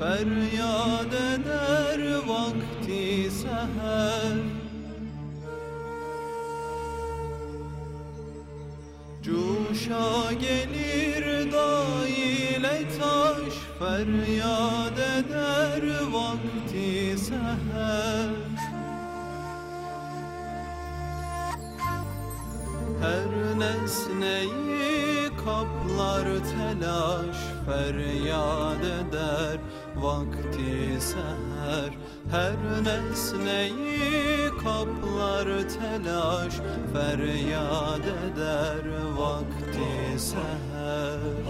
feryat eder vakti seher. Cuşa gelir da ile taş feryat eder vakti seher. Her nesneyi kaplar telaş feryat eder. Vakti seher Her nesneyi kaplar telaş feryat eder. Vakti seher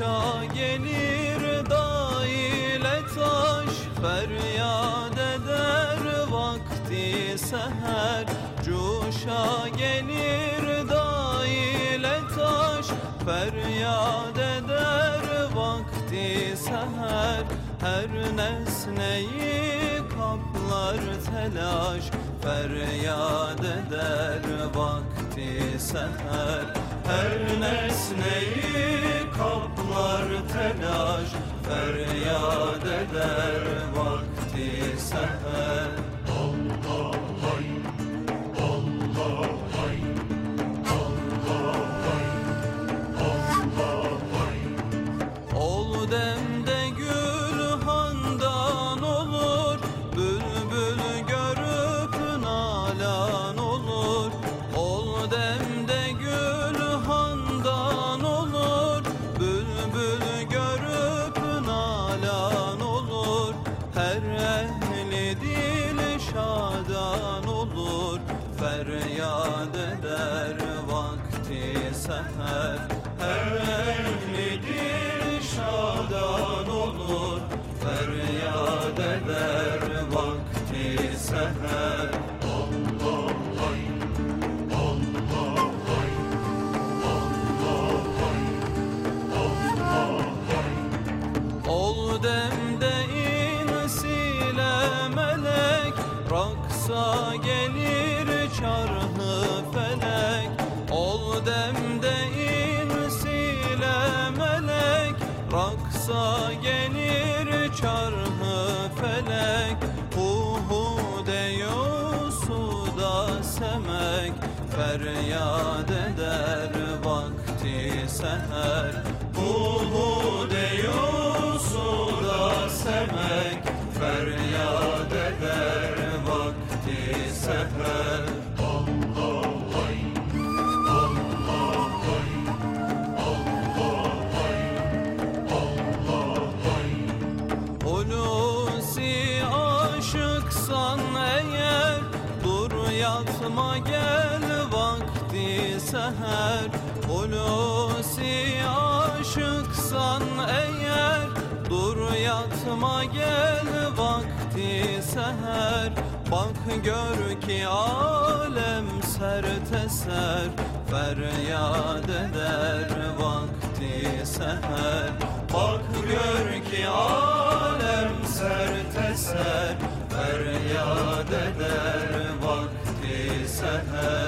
Cuşa gelir da ile taş Feryat eder vakti seher. Cuşa gelir da ile taş Feryat eder vakti seher. Her nesneyi kaplar telaş Feryat eder vakti seher. Her nesneyi kaplar telaş Feryat eder vakti seher ehli dil şadan olur. Feryat eder vakti seher. Her insiyle melek Raksa gelir çarhı felek. Ol demde insiyle melek Raksa gelir çarhı felek. Hu hu deyo suda semek Feryat eder vakti seher Feryat eder vakti seher Hulusi aşıksan eğer Dur yatma gel vakti seher. Hulusi aşıksan eğer Dur yatma gel vakti seher. Bak gör ki alem serteser Feryat eder vakti seher. Bak gör ki alem serteser Feryat eder vakti seher.